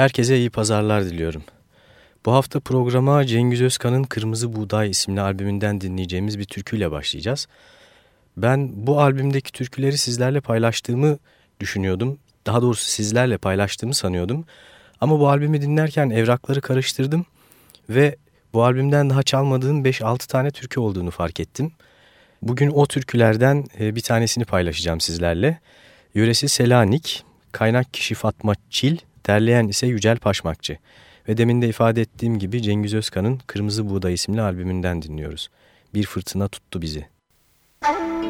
Herkese iyi pazarlar diliyorum. Bu hafta programa Cengiz Özkan'ın Kırmızı Buğday isimli albümünden dinleyeceğimiz bir türküyle başlayacağız. Ben bu albümdeki türküleri sizlerle paylaştığımı düşünüyordum. Daha doğrusu sizlerle paylaştığımı sanıyordum. Ama bu albümü dinlerken evrakları karıştırdım ve bu albümden daha çalmadığım 5-6 tane türkü olduğunu fark ettim. Bugün o türkülerden e, bir tanesini paylaşacağım sizlerle. Yöresi Selanik, kaynak kişi Fatma Çil, derleyen ise Yücel Paşmakçı. Ve demin de ifade ettiğim gibi Cengiz Özkan'ın Kırmızı Buğday isimli albümünden dinliyoruz. Bir fırtına tuttu bizi. Müzik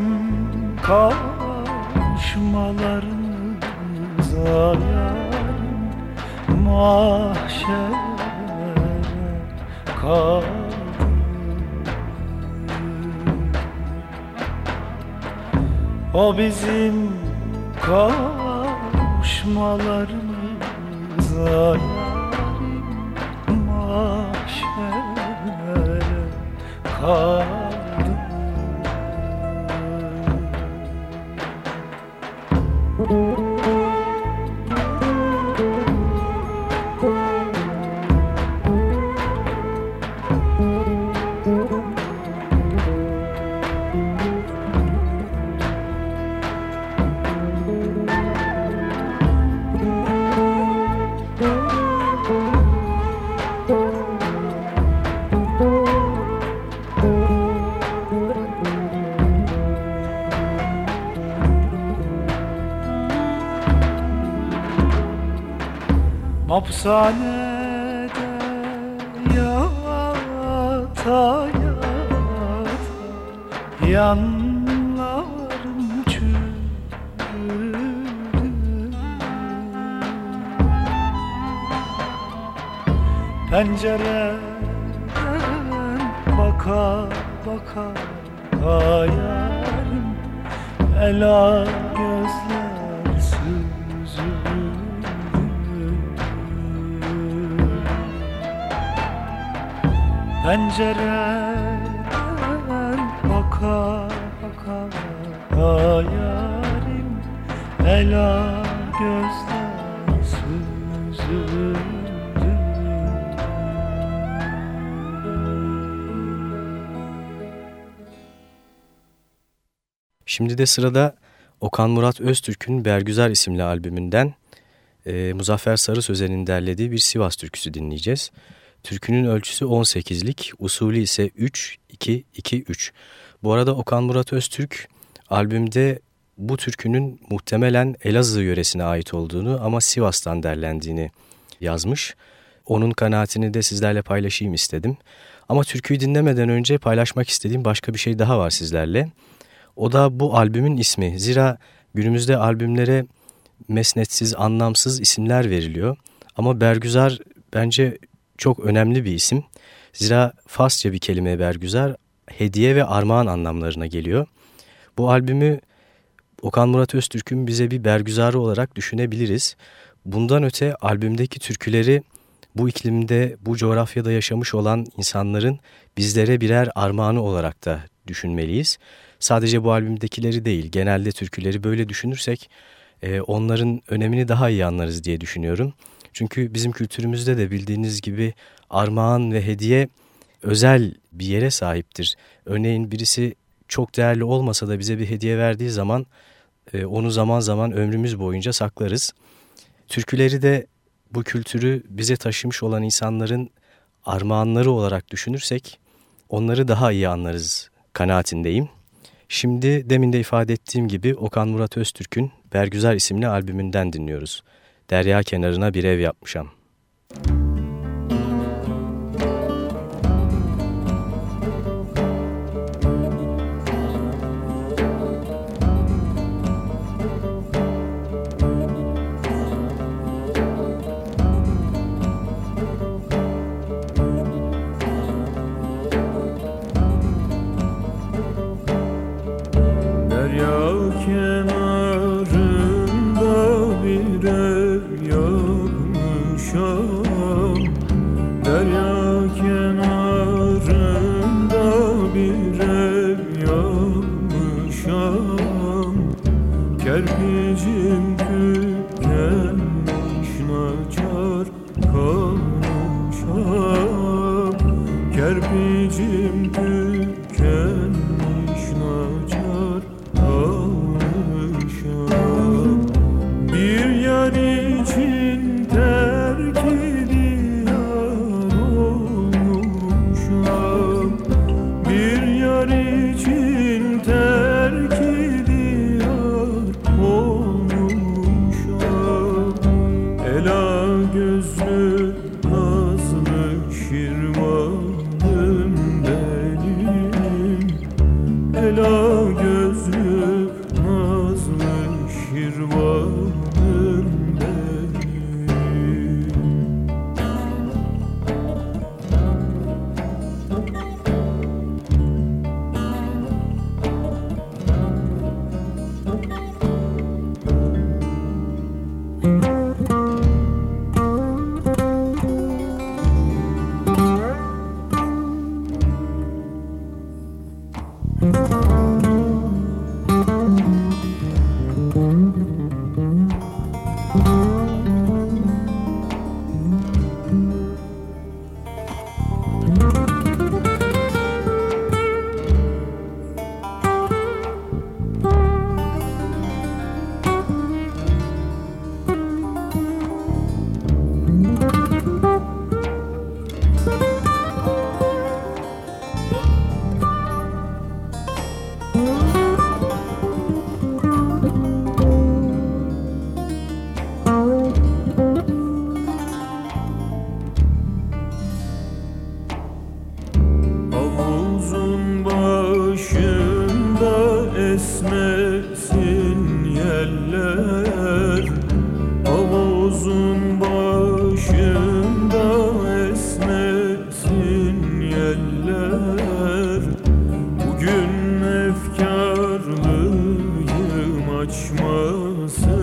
kavuşmalarımız Hapishanede yata yata Yanlarım çürüdü. Pencereden baka baka Hayalim ela Pencereden baka baka Hayalim ela gözler süzüldü Şimdi de sırada Okan Murat Öztürk'ün Bergüzar isimli albümünden e, Muzaffer Sarı Sözen'in derlediği bir Sivas türküsü dinleyeceğiz. Türkünün ölçüsü 18'lik, usulü ise 3-2-2-3. Bu arada Okan Murat Öztürk albümde bu türkünün muhtemelen Elazığ yöresine ait olduğunu ama Sivas'tan derlendiğini yazmış. Onun kanaatini de sizlerle paylaşayım istedim. Ama türküyü dinlemeden önce paylaşmak istediğim başka bir şey daha var sizlerle. O da bu albümün ismi. Zira günümüzde albümlere mesnetsiz, anlamsız isimler veriliyor. Ama Bergüzar bence çok önemli bir isim. Zira Farsça bir kelime bergüzar, hediye ve armağan anlamlarına geliyor. Bu albümü Okan Murat Öztürk'ün bize bir bergüzarı olarak düşünebiliriz. Bundan öte albümdeki türküleri bu iklimde, bu coğrafyada yaşamış olan insanların bizlere birer armağanı olarak da düşünmeliyiz. Sadece bu albümdekileri değil, genelde türküleri böyle düşünürsek e, onların önemini daha iyi anlarız diye düşünüyorum. Çünkü bizim kültürümüzde de bildiğiniz gibi armağan ve hediye özel bir yere sahiptir. Örneğin birisi çok değerli olmasa da bize bir hediye verdiği zaman e, onu zaman zaman ömrümüz boyunca saklarız. Türküleri de bu kültürü bize taşımış olan insanların armağanları olarak düşünürsek onları daha iyi anlarız kanaatindeyim. Şimdi demin de ifade ettiğim gibi Okan Murat Öztürk'ün Bergüzar isimli albümünden dinliyoruz. Derya kenarına bir ev yapmışam. uçmasın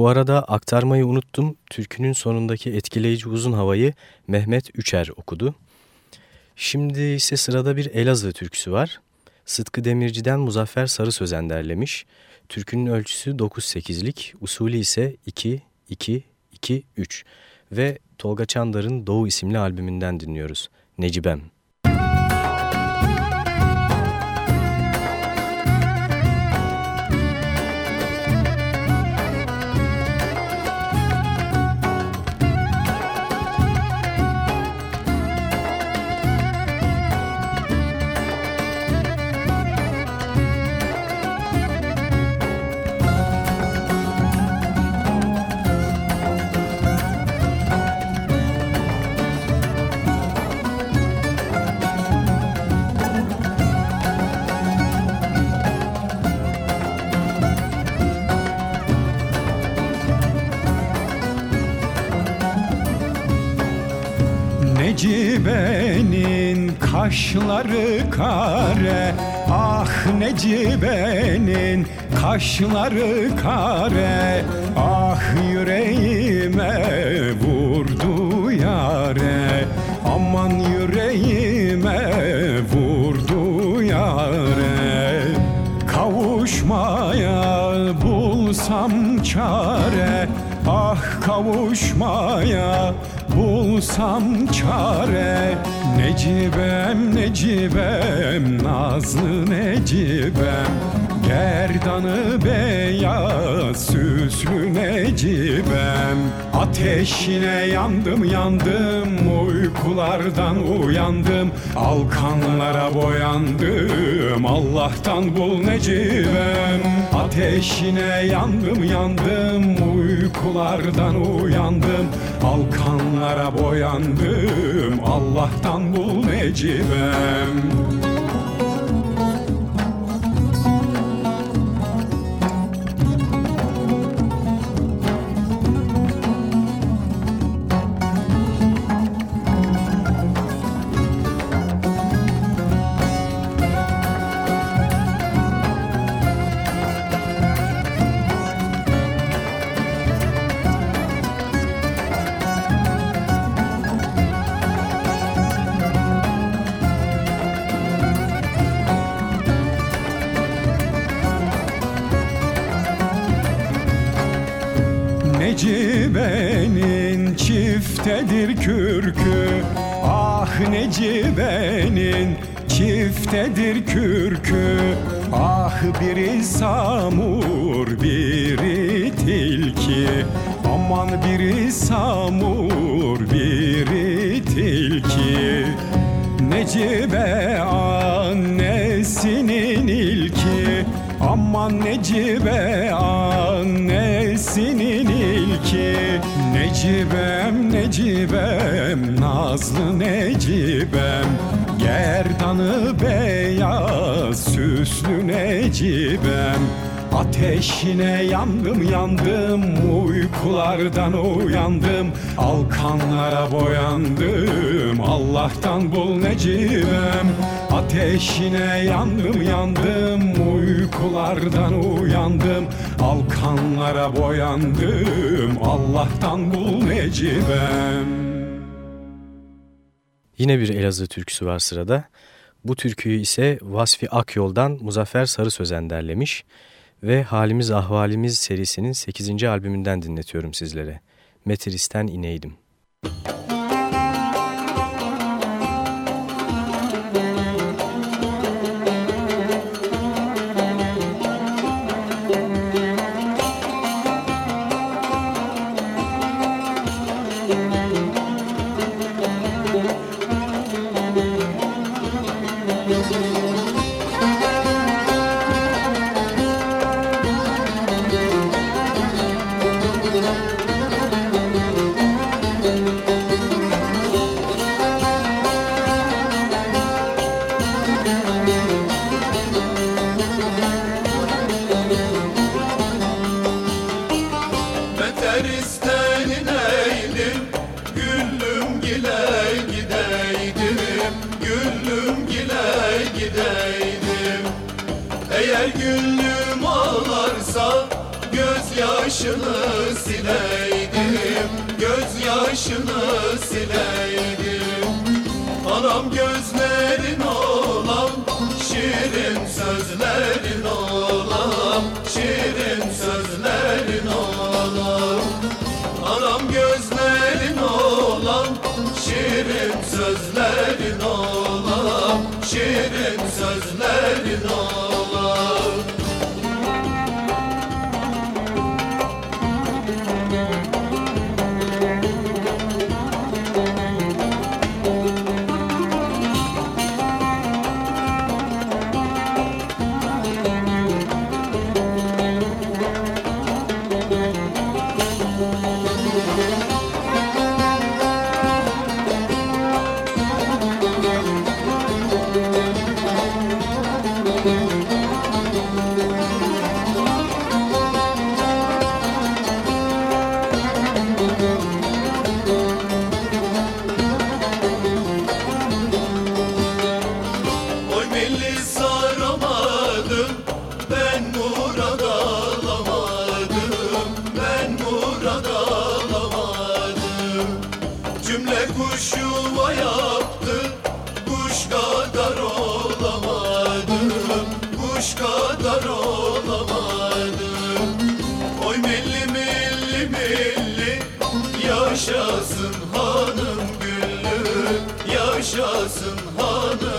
Bu arada aktarmayı unuttum. Türkünün sonundaki etkileyici uzun havayı Mehmet Üçer okudu. Şimdi ise sırada bir Elazığ türküsü var. Sıtkı Demirci'den Muzaffer Sarı Sözen derlemiş. Türkünün ölçüsü 9-8'lik, usulü ise 2-2-2-3 ve Tolga Çandar'ın Doğu isimli albümünden dinliyoruz. Necibem. Necibe'nin kaşları kare Ah Necibe'nin kaşları kare. Ah yüreğime vurdu yare Aman yüreğime vurdu yare. Kavuşmaya bulsam çare Ah kavuşmaya bulsam çare Necibem Necibem Nazlı Necibem Gerdanı beyaz süslü Necibem. Ateşine yandım yandım uykulardan uyandım. Alkanlara boyandım Allah'tan bul Necibem. Ateşine yandım yandım uykulardan uyandım. Alkanlara boyandım Allah'tan bul Necibem çiftedir kürkü. Ah Necibe'nin çiftedir kürkü. Ah biri samur biri tilki. Aman biri samur biri tilki. Necibe annesinin ilki Aman Necibe annesinin ilki. Necibem Necibem Nazlı Necibem. Gerdanı beyaz süslü Necibem. Ateşine yandım yandım uykulardan uyandım. Alkanlara boyandım Allah'tan bul Necibem Ateşine yandım yandım uykulardan uyandım Alkanlara boyandım Allah'tan bul Necibem Yine bir Elazığ türküsü var sırada. Bu türküyü ise Vasfi Akyol'dan Muzaffer Sarı Sözen derlemiş ve Halimiz Ahvalimiz serisinin 8. albümünden dinletiyorum sizlere. Metris'ten ineydim. Müzik Eğer gönlüm ağlarsa gözyaşı yaşını sileydim. Gözyaşını sileydim. Anam gözlerin olan Şirin sözlerin olan Şirin sözlerin olan. Anam gözlerin olan Şirin sözlerin olan Şirin sözlerin olan Yaşasın hanım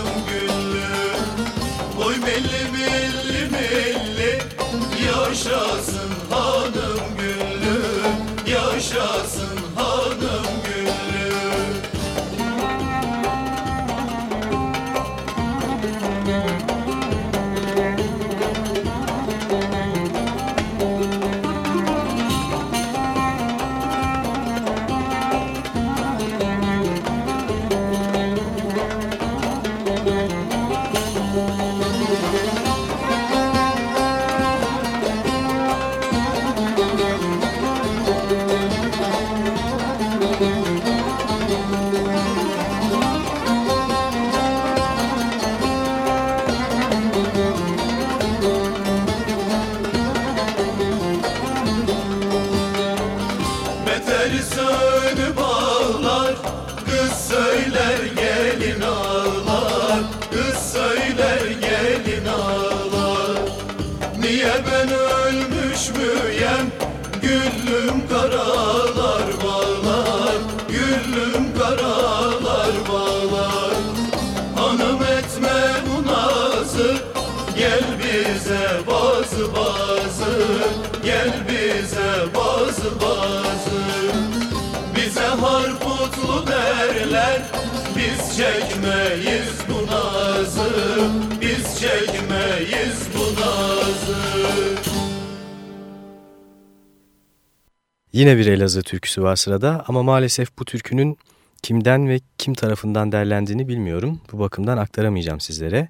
Yine bir Elazığ türküsü var sırada ama maalesef bu türkünün kimden ve kim tarafından derlendiğini bilmiyorum. Bu bakımdan aktaramayacağım sizlere.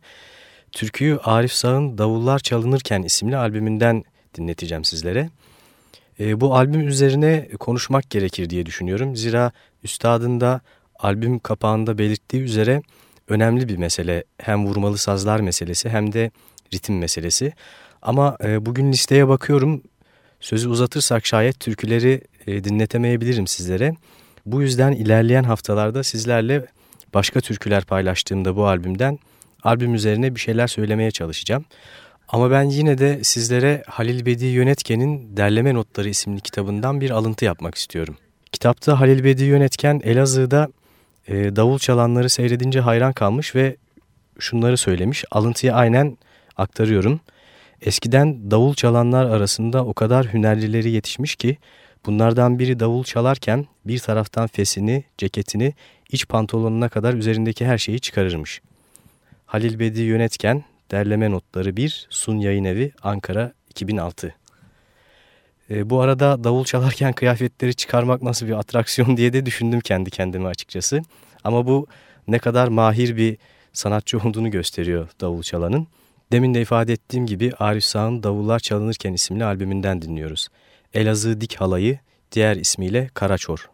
Türküyü Arif Sağ'ın Davullar Çalınırken isimli albümünden dinleteceğim sizlere. E, bu albüm üzerine konuşmak gerekir diye düşünüyorum. Zira üstadın da albüm kapağında belirttiği üzere önemli bir mesele. Hem vurmalı sazlar meselesi hem de ritim meselesi. Ama e, bugün listeye bakıyorum. Sözü uzatırsak şayet türküleri e, dinletemeyebilirim sizlere. Bu yüzden ilerleyen haftalarda sizlerle başka türküler paylaştığımda bu albümden albüm üzerine bir şeyler söylemeye çalışacağım. Ama ben yine de sizlere Halil Bedi Yönetken'in Derleme Notları isimli kitabından bir alıntı yapmak istiyorum. Kitapta Halil Bedi Yönetken Elazığ'da e, davul çalanları seyredince hayran kalmış ve şunları söylemiş. Alıntıyı aynen aktarıyorum. Eskiden davul çalanlar arasında o kadar hünerlileri yetişmiş ki bunlardan biri davul çalarken bir taraftan fesini, ceketini, iç pantolonuna kadar üzerindeki her şeyi çıkarırmış. Halil Bedi Yönetken, Derleme Notları 1, Sun Yayın Evi, Ankara 2006. E, bu arada davul çalarken kıyafetleri çıkarmak nasıl bir atraksiyon diye de düşündüm kendi kendime açıkçası. Ama bu ne kadar mahir bir sanatçı olduğunu gösteriyor davul çalanın. Demin de ifade ettiğim gibi Arif Sağ'ın Davullar Çalınırken isimli albümünden dinliyoruz. Elazığ Dik Halayı, diğer ismiyle Karaçor.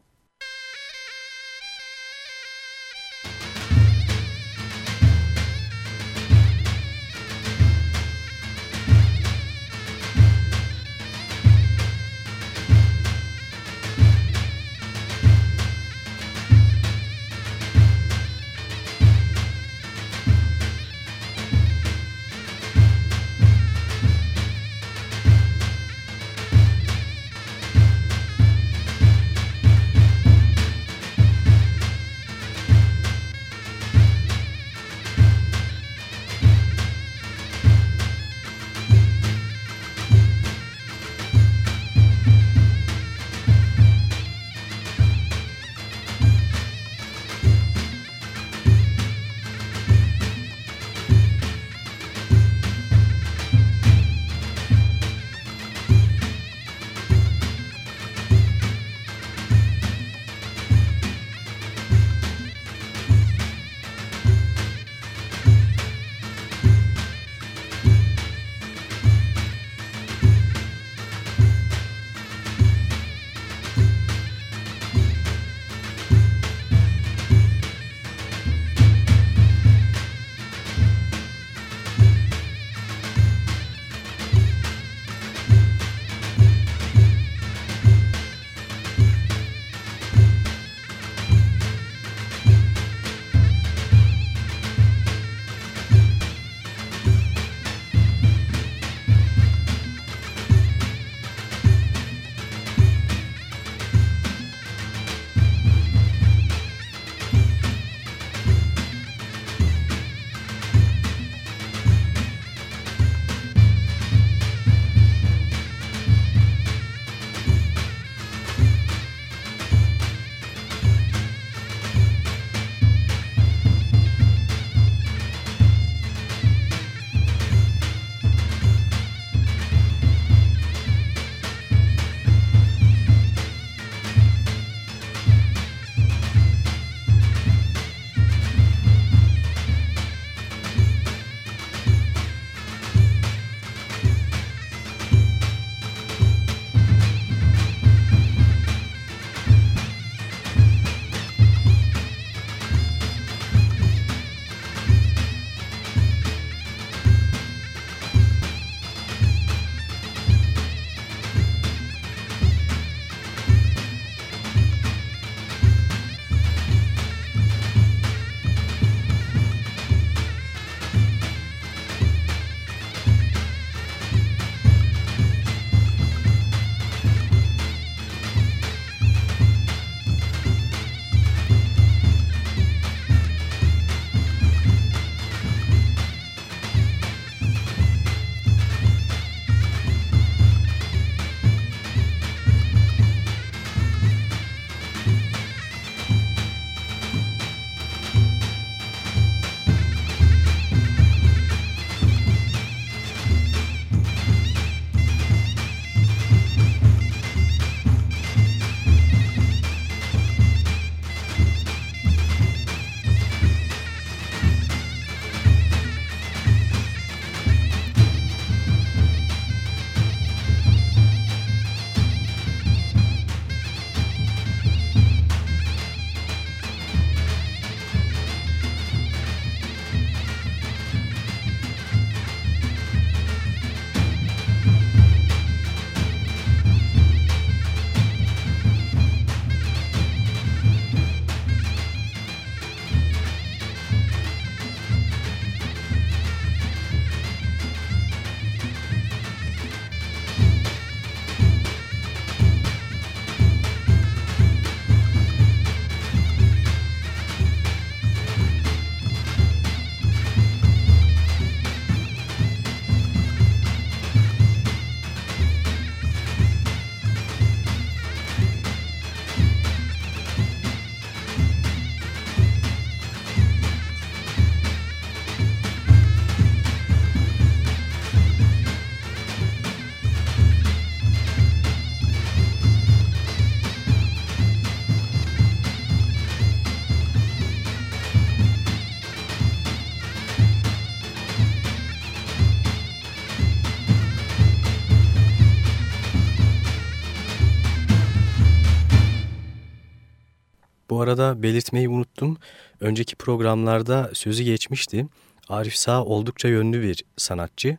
Arada belirtmeyi unuttum. Önceki programlarda sözü geçmişti. Arif Sağ oldukça yönlü bir sanatçı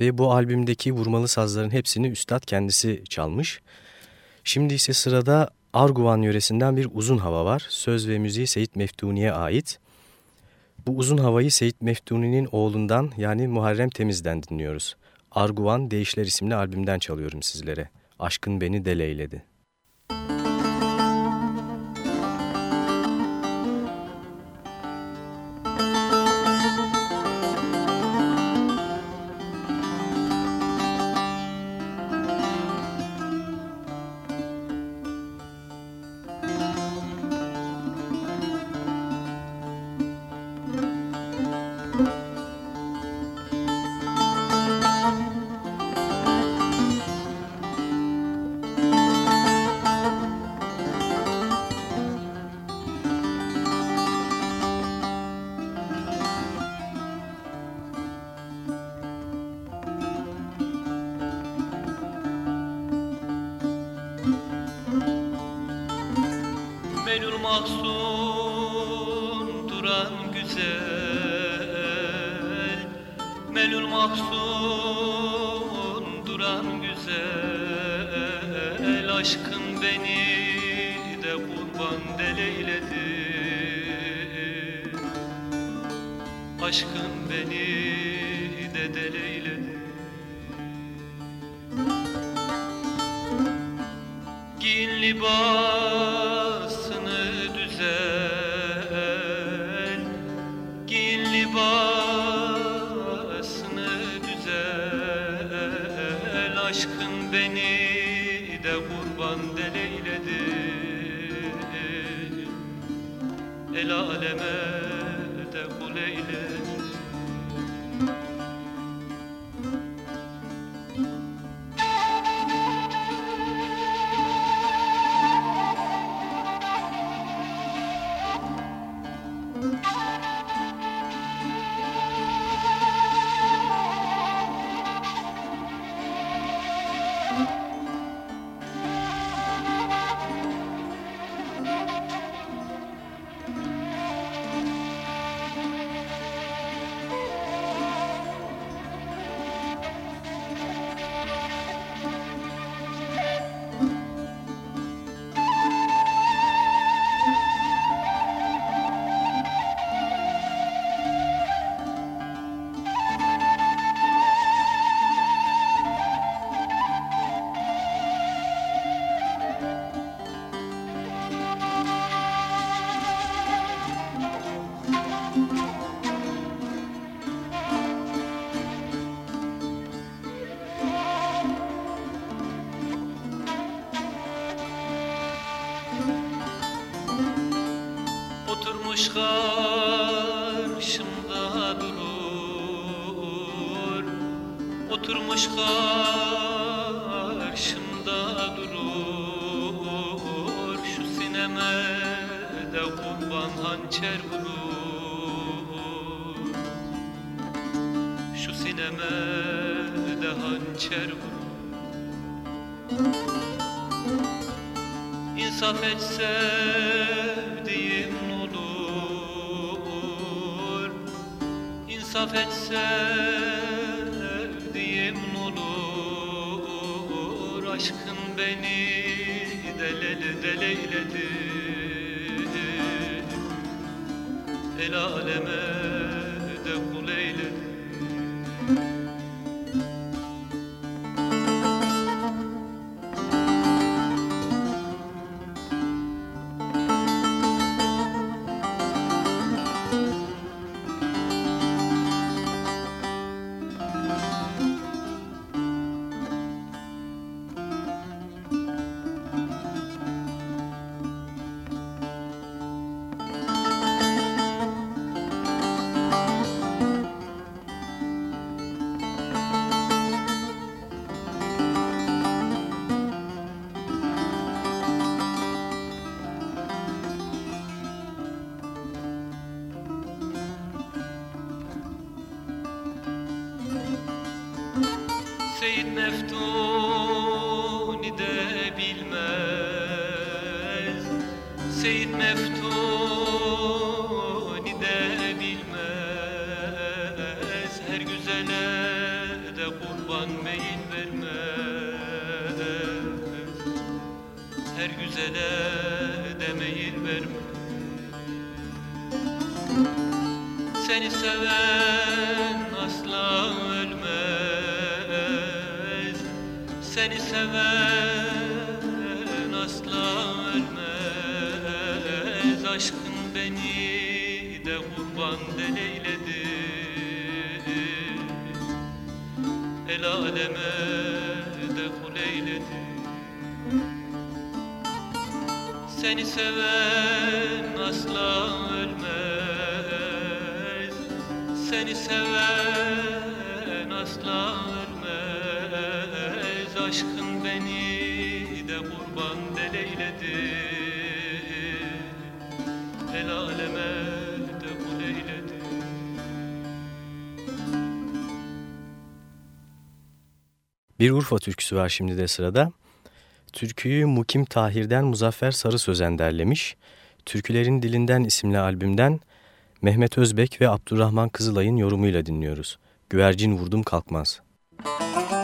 ve bu albümdeki vurmalı sazların hepsini üstad kendisi çalmış. Şimdi ise sırada Arguvan yöresinden bir uzun hava var. Söz ve müziği Seyit Meftuni'ye ait. Bu uzun havayı Seyit Meftuni'nin oğlundan yani Muharrem Temiz'den dinliyoruz. Arguvan Değişler isimli albümden çalıyorum sizlere. Aşkın beni deleyledi. Bu Musafet sevdiğim olur. İnsaf et sevdiğim olur. Aşkın beni delele deleyledi El aleme Seni seven asla ölmez. Seni seven asla ölmez. Aşkın beni de kurban deleyledi. El aleme de kul eyledi Bir Urfa türküsü var şimdi de sırada. Türküyü Mukim Tahir'den Muzaffer Sarı Sözen derlemiş. Türkülerin Dilinden isimli albümden Mehmet Özbek ve Abdurrahman Kızılay'ın yorumuyla dinliyoruz. Güvercin vurdum kalkmaz. Müzik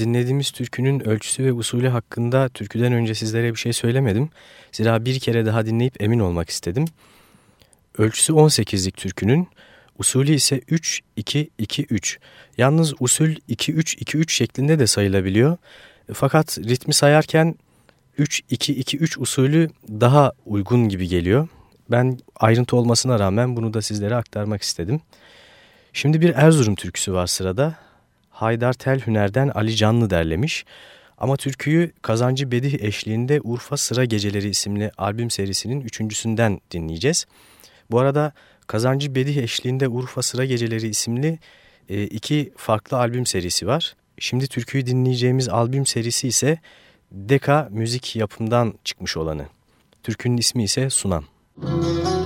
dinlediğimiz türkünün ölçüsü ve usulü hakkında türküden önce sizlere bir şey söylemedim. Zira bir kere daha dinleyip emin olmak istedim. Ölçüsü 18'lik türkünün, usulü ise 3-2-2-3. Yalnız usul 2-3-2-3 şeklinde de sayılabiliyor. Fakat ritmi sayarken 3-2-2-3 usulü daha uygun gibi geliyor. Ben ayrıntı olmasına rağmen bunu da sizlere aktarmak istedim. Şimdi bir Erzurum türküsü var sırada. Haydar Tel Hüner'den Ali Canlı derlemiş. Ama türküyü Kazancı Bedih eşliğinde Urfa Sıra Geceleri isimli albüm serisinin üçüncüsünden dinleyeceğiz. Bu arada Kazancı Bedih eşliğinde Urfa Sıra Geceleri isimli e, iki farklı albüm serisi var. Şimdi türküyü dinleyeceğimiz albüm serisi ise Deka Müzik yapımdan çıkmış olanı. Türkünün ismi ise Sunan. Müzik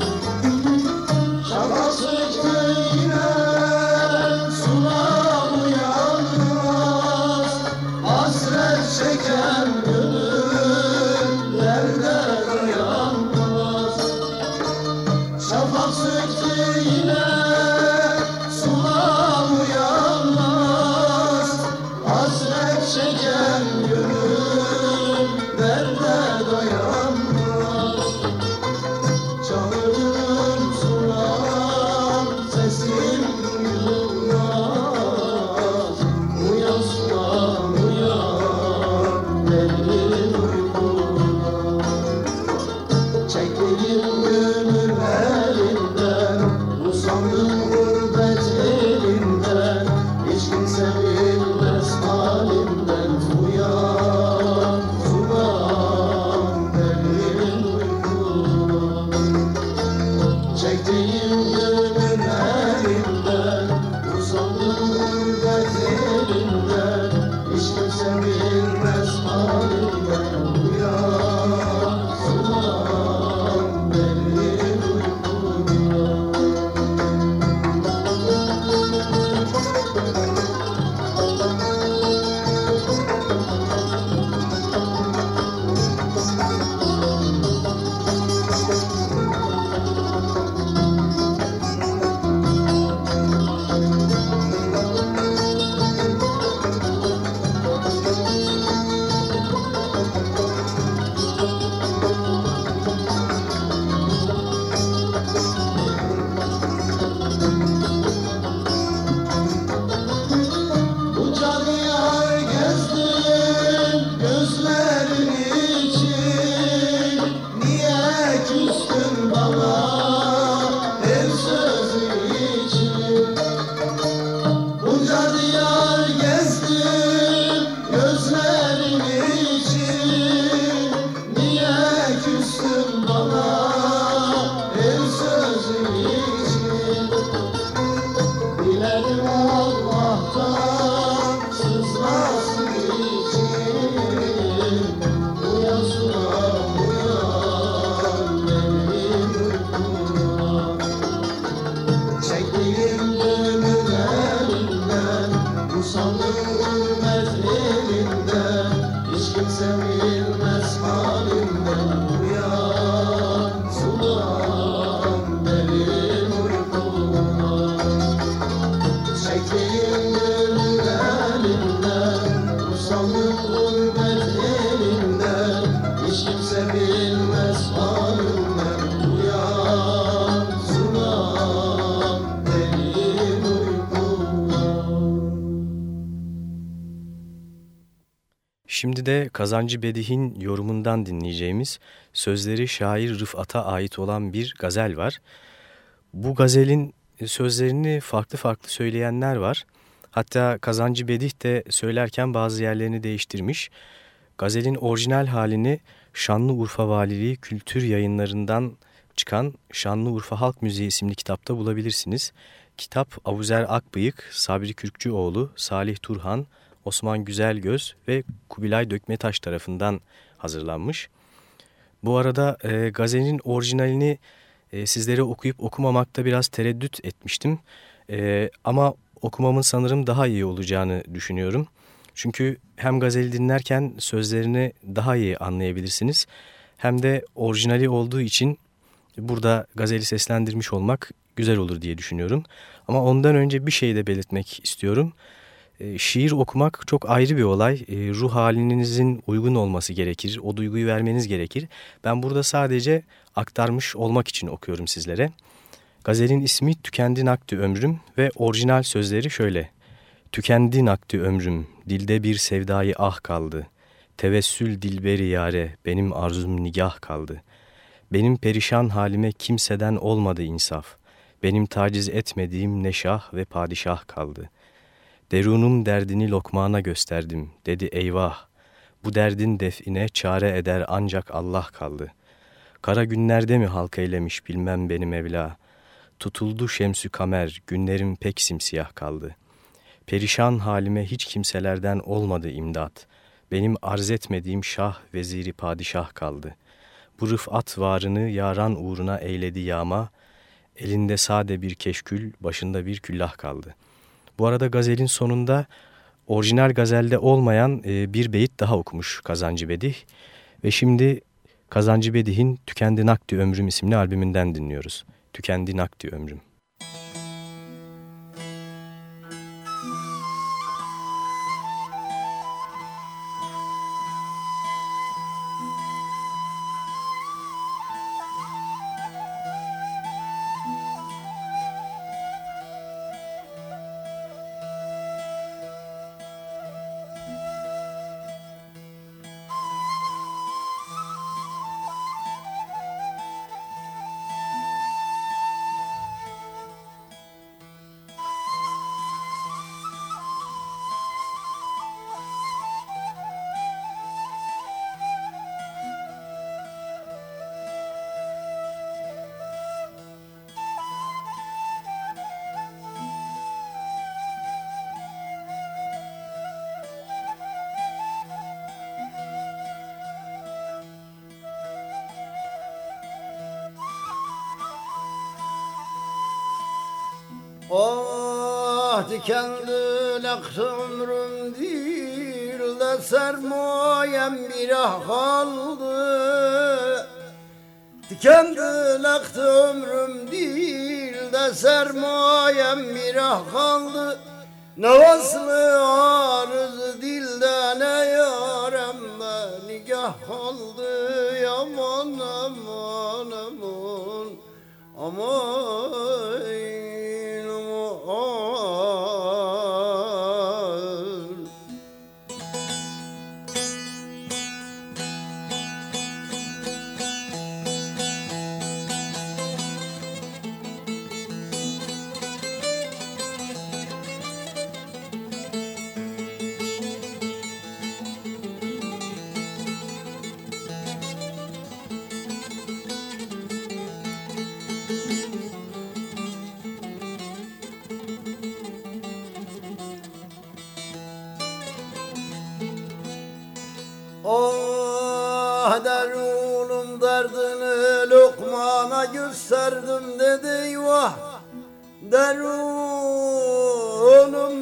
De Kazancı Bedih'in yorumundan dinleyeceğimiz sözleri şair Rıfat'a ait olan bir gazel var. Bu gazelin sözlerini farklı farklı söyleyenler var. Hatta Kazancı Bedih de söylerken bazı yerlerini değiştirmiş. Gazelin orijinal halini Şanlıurfa Valiliği Kültür Yayınlarından çıkan Şanlıurfa Halk Müziği isimli kitapta bulabilirsiniz. Kitap Avuzer Akbıyık, Sabri Kürkçüoğlu, Salih Turhan, Osman Güzelgöz ve Kubilay Dökmetaş tarafından hazırlanmış. Bu arada e, gazetenin orijinalini e, sizlere okuyup okumamakta biraz tereddüt etmiştim. E, ama okumamın sanırım daha iyi olacağını düşünüyorum. Çünkü hem gazeli dinlerken sözlerini daha iyi anlayabilirsiniz. Hem de orijinali olduğu için burada gazeli seslendirmiş olmak güzel olur diye düşünüyorum. Ama ondan önce bir şey de belirtmek istiyorum. E, şiir okumak çok ayrı bir olay. E, ruh halinizin uygun olması gerekir. O duyguyu vermeniz gerekir. Ben burada sadece aktarmış olmak için okuyorum sizlere. Gazelin ismi Tükendi Nakti Ömrüm ve orijinal sözleri şöyle. Tükendi nakti ömrüm, dilde bir sevdayı ah kaldı. Tevessül dilberi yare, benim arzum nigah kaldı. Benim perişan halime kimseden olmadı insaf. Benim taciz etmediğim ne şah ve padişah kaldı. Derunum derdini lokmana gösterdim, dedi eyvah. Bu derdin define çare eder ancak Allah kaldı. Kara günlerde mi halk eylemiş bilmem benim Mevla. Tutuldu şemsü kamer, günlerim pek simsiyah kaldı. Perişan halime hiç kimselerden olmadı imdat. Benim arz etmediğim şah, veziri padişah kaldı. Bu rıfat varını yaran uğruna eyledi yağma, elinde sade bir keşkül, başında bir küllah kaldı. Bu arada gazelin sonunda orijinal gazelde olmayan e, bir beyit daha okumuş Kazancı Bedih. Ve şimdi Kazancı Bedih'in Tükendi Nakdi Ömrüm isimli albümünden dinliyoruz. Tükendi Nakdi Ömrüm. Aman aman aman. Aman Derunum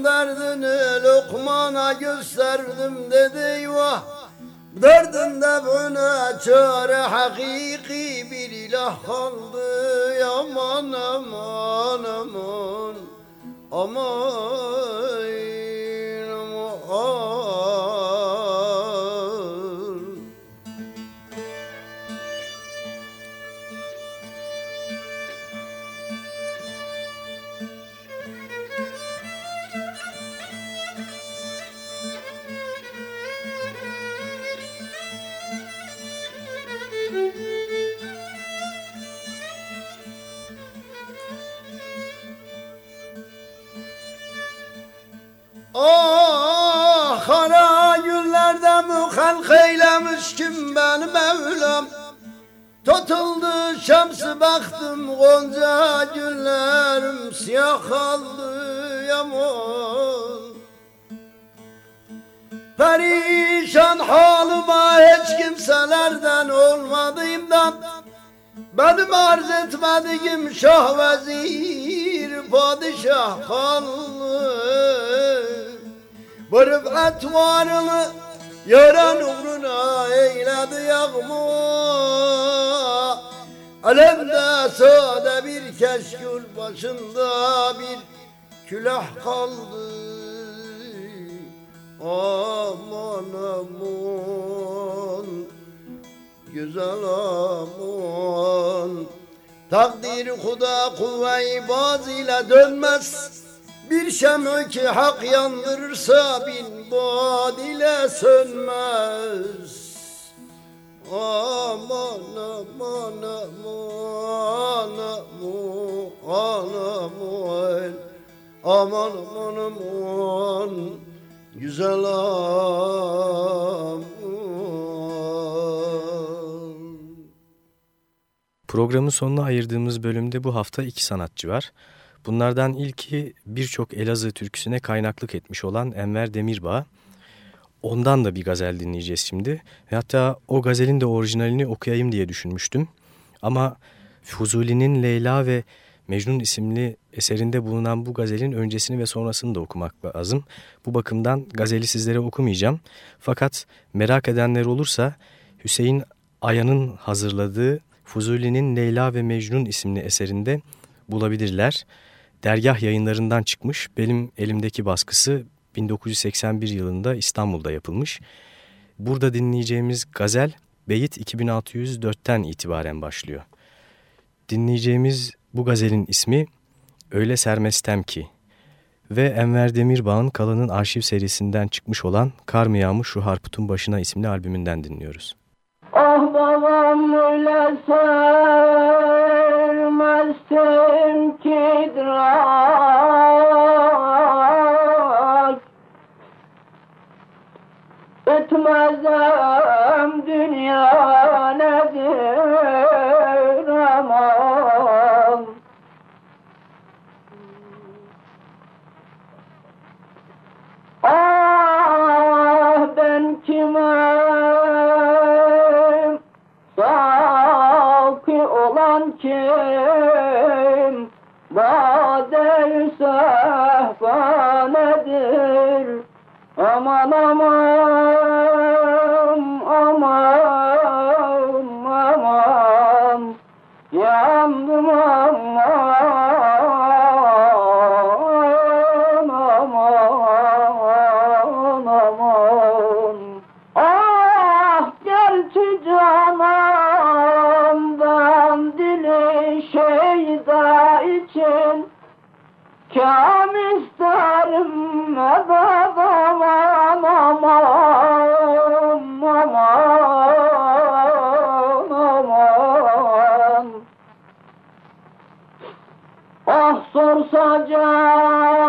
derdini lokmana gösterdim dedi eyvah. Derdinde buna çare hakiki bir ilah kaldı. Aman aman Aman aman eylemiş kim benim Mevlam Tutuldu şemsi baktım gonca günlerim siyah kaldı yaman Perişan halıma hiç kimselerden olmadı imdat. Benim arz etmediğim şah vezir padişah kaldı Bu rıfat varını yaran uğruna eyledi yağma Alemde sade bir keşkül başında bir külah kaldı. Aman aman Güzel aman. Takdir huda kuvve-i baz ile dönmez Bir şemü ki hak yandırırsa bin bad ile sönmez. Aman aman aman aman aman. Aman aman aman. Güzel aman. Programın sonuna ayırdığımız bölümde bu hafta iki sanatçı var. Bunlardan ilki birçok Elazığ türküsüne kaynaklık etmiş olan Enver Demirbağ. Ondan da bir gazel dinleyeceğiz şimdi. Ve hatta o gazelin de orijinalini okuyayım diye düşünmüştüm. Ama Fuzuli'nin Leyla ve Mecnun isimli eserinde bulunan bu gazelin öncesini ve sonrasını da okumak lazım. Bu bakımdan gazeli sizlere okumayacağım. Fakat merak edenler olursa Hüseyin Aya'nın hazırladığı Fuzuli'nin Leyla ve Mecnun isimli eserinde bulabilirler. Dergah yayınlarından çıkmış. Benim elimdeki baskısı 1981 yılında İstanbul'da yapılmış. Burada dinleyeceğimiz gazel Beyit 2604'ten itibaren başlıyor. Dinleyeceğimiz bu gazelin ismi Öyle Sermestem Ki ve Enver Demirbağ'ın Kalan'ın arşiv serisinden çıkmış olan Kar mı Yağmış Şu Harput'un Başına isimli albümünden dinliyoruz. Ah babam öyle sermezdim ki drak Etmezem dünya nedir sehpa nedir? Aman aman Ah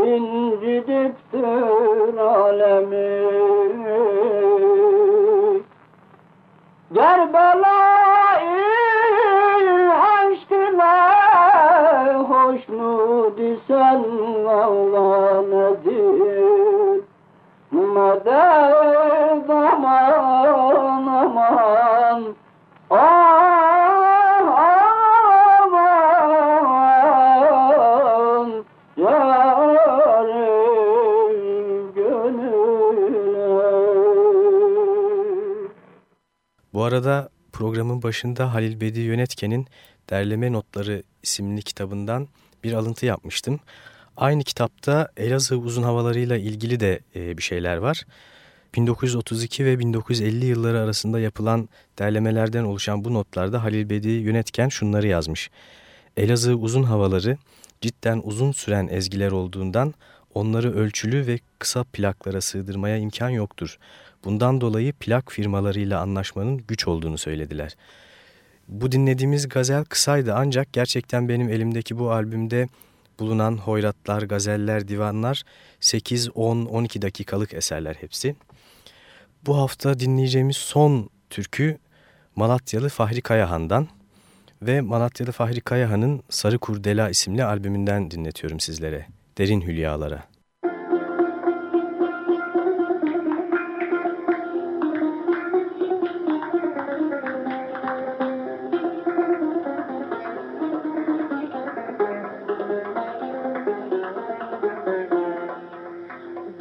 Bin gidip de arada programın başında Halil Bedi Yönetken'in Derleme Notları isimli kitabından bir alıntı yapmıştım. Aynı kitapta Elazığ uzun havalarıyla ilgili de e, bir şeyler var. 1932 ve 1950 yılları arasında yapılan derlemelerden oluşan bu notlarda Halil Bedi Yönetken şunları yazmış. Elazığ uzun havaları cidden uzun süren ezgiler olduğundan onları ölçülü ve kısa plaklara sığdırmaya imkan yoktur. Bundan dolayı plak firmalarıyla anlaşmanın güç olduğunu söylediler. Bu dinlediğimiz gazel kısaydı ancak gerçekten benim elimdeki bu albümde bulunan hoyratlar, gazeller, divanlar 8, 10, 12 dakikalık eserler hepsi. Bu hafta dinleyeceğimiz son türkü Malatyalı Fahri Kayahan'dan ve Malatyalı Fahri Kayahan'ın Sarı Kurdela isimli albümünden dinletiyorum sizlere. Derin Hülyalara.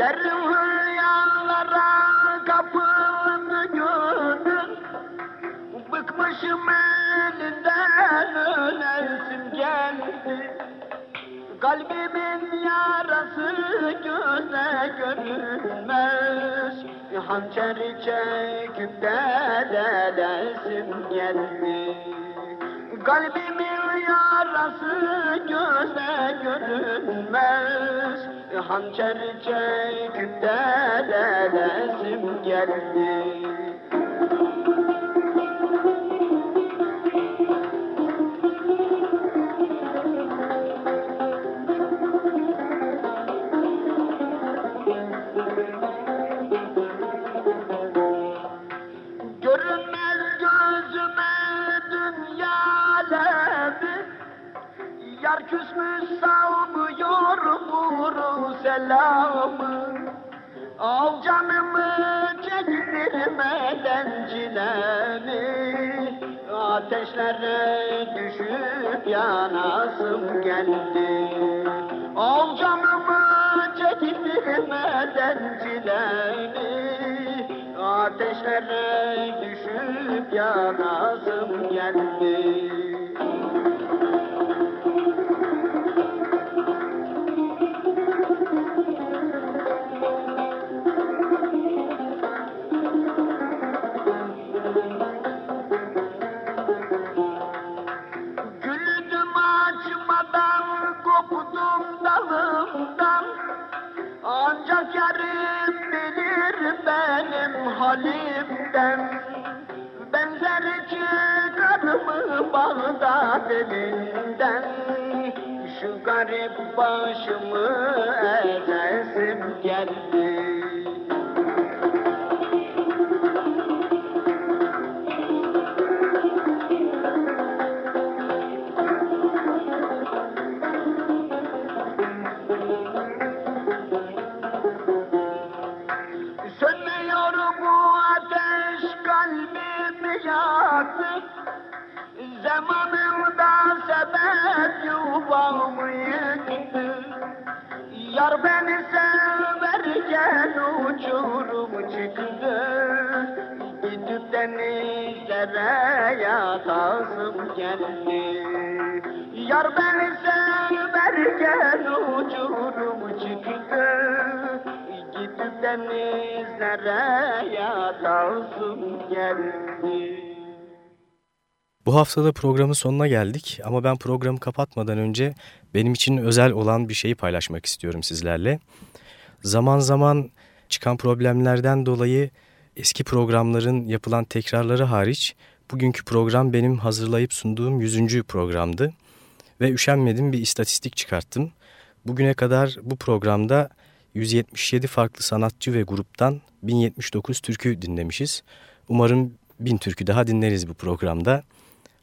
Derin hülyalara kapıldı gönül Bıkmışım elinden ölesim geldi Kalbimin yarası göze görünmez. Hançeri çekip de delesim geldi Kalbimin yarası göze görünmez Hançer çekip de delesim geldi. Yar küsmüş vuru selamı Al canımı çektirmeden çilemi Ateşlere düşüp yanasım geldi. Al canımı çektirmeden çilemi Ateşlere düşüp yanasım geldi koptum dalımdan Ancak yarım bilir benim halimden. Benzer çıkarımı Bağdat elinden Şu garip başımı ezesim geldi yuvamı yıktı Yar beni severken uçurum çıktı Gidip denizlere yatasım geldi Yar beni severken uçurum çıktı Gidip denizlere yatasım geldi Bu haftada programın sonuna geldik ama ben programı kapatmadan önce benim için özel olan bir şeyi paylaşmak istiyorum sizlerle. Zaman zaman çıkan problemlerden dolayı eski programların yapılan tekrarları hariç bugünkü program benim hazırlayıp sunduğum 100. programdı. Ve üşenmedim bir istatistik çıkarttım. Bugüne kadar bu programda 177 farklı sanatçı ve gruptan 1079 türkü dinlemişiz. Umarım 1000 türkü daha dinleriz bu programda.